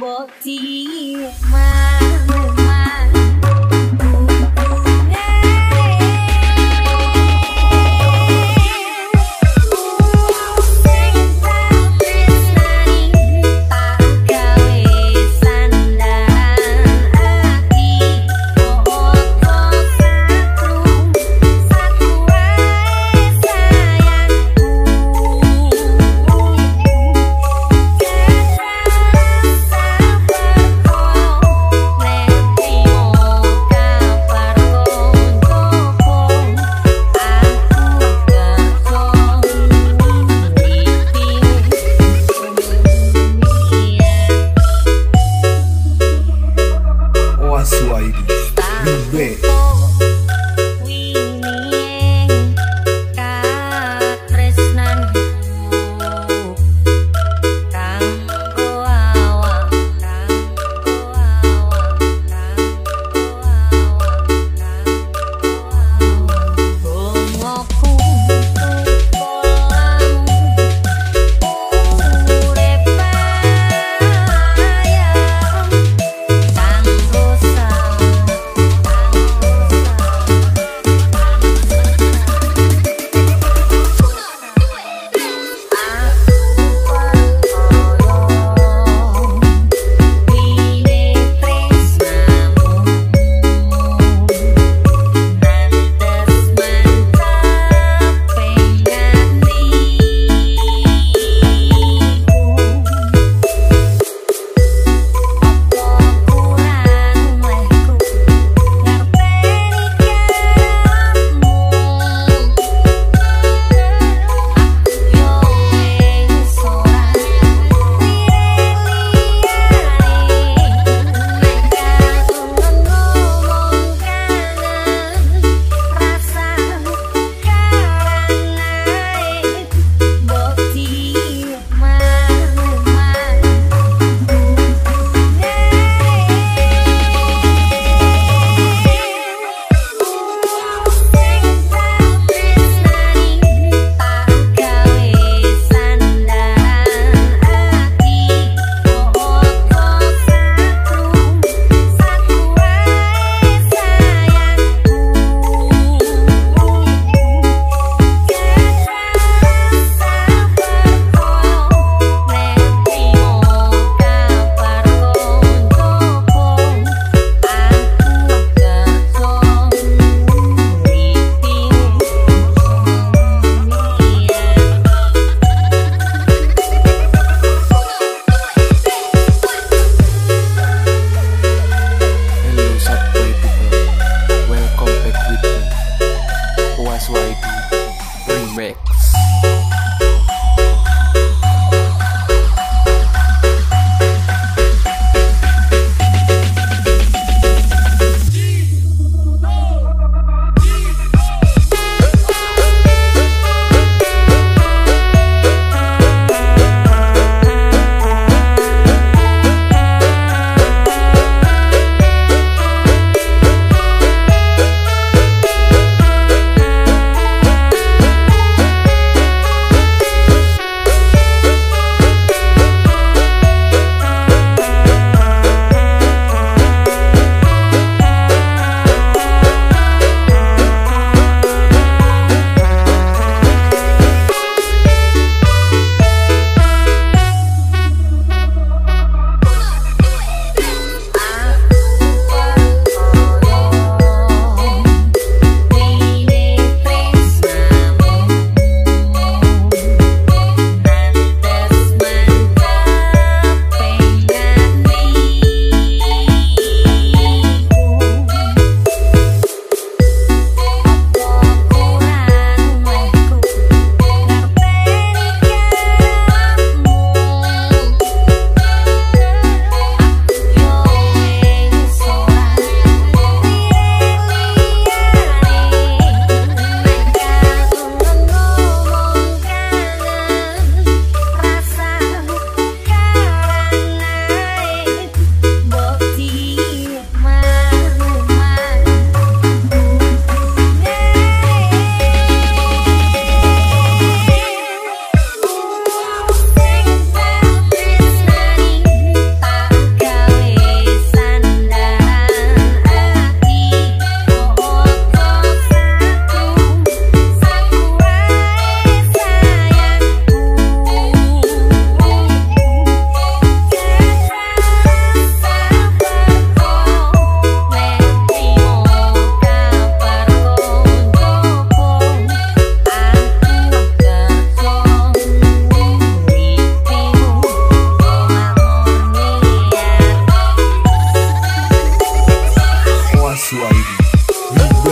บอกที่มา Look